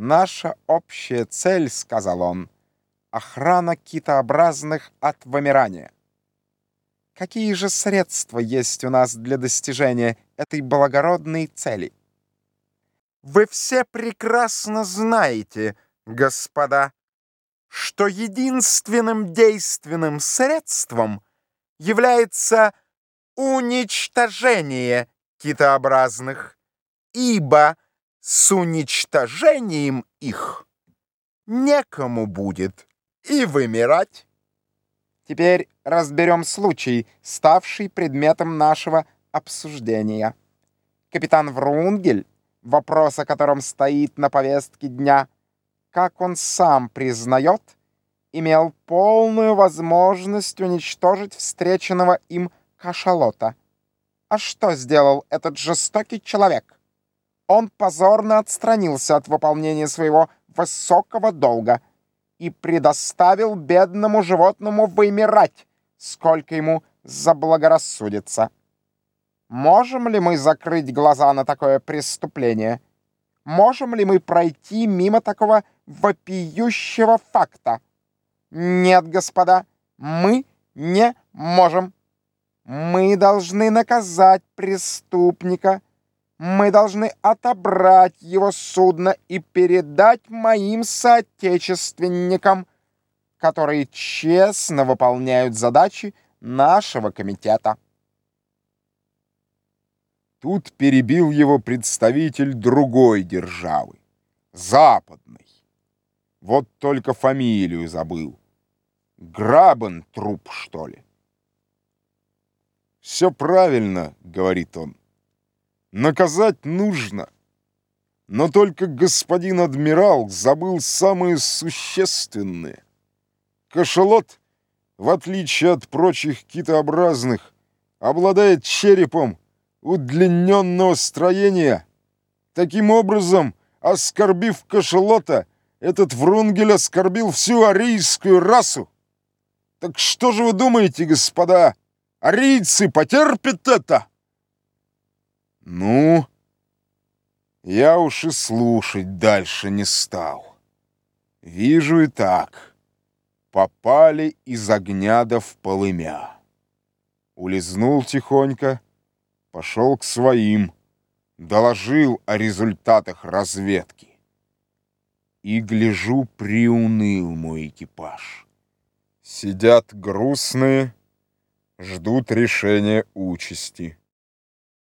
«Наша общая цель, — сказал он, — охрана китообразных от вымирания. Какие же средства есть у нас для достижения этой благородной цели? Вы все прекрасно знаете, господа, что единственным действенным средством является уничтожение китообразных, ибо с уничтожением их некому будет и вымирать. Теперь разберем случай, ставший предметом нашего обсуждения. Капитан Врунгель, вопрос о котором стоит на повестке дня, как он сам признает, имел полную возможность уничтожить встреченного им кашалота. А что сделал этот жестокий человек? Он позорно отстранился от выполнения своего высокого долга — и предоставил бедному животному вымирать, сколько ему заблагорассудится. Можем ли мы закрыть глаза на такое преступление? Можем ли мы пройти мимо такого вопиющего факта? Нет, господа, мы не можем. Мы должны наказать преступника, мы должны отобрать его судно и передать моим соотечественникам, которые честно выполняют задачи нашего комитета. Тут перебил его представитель другой державы, западной. Вот только фамилию забыл. Грабен труп, что ли? «Все правильно», — говорит он. Наказать нужно. Но только господин адмирал забыл самые существенные. Кашалот, в отличие от прочих китообразных, обладает черепом удлиненного строения. Таким образом, оскорбив кашалота, этот Врунгель оскорбил всю арийскую расу. Так что же вы думаете, господа? Арийцы потерпят это? Ну, я уж и слушать дальше не стал. Вижу и так. Попали из огня да в полымя. Улизнул тихонько, пошел к своим, доложил о результатах разведки. И, гляжу, приуныл мой экипаж. Сидят грустные, ждут решения участи.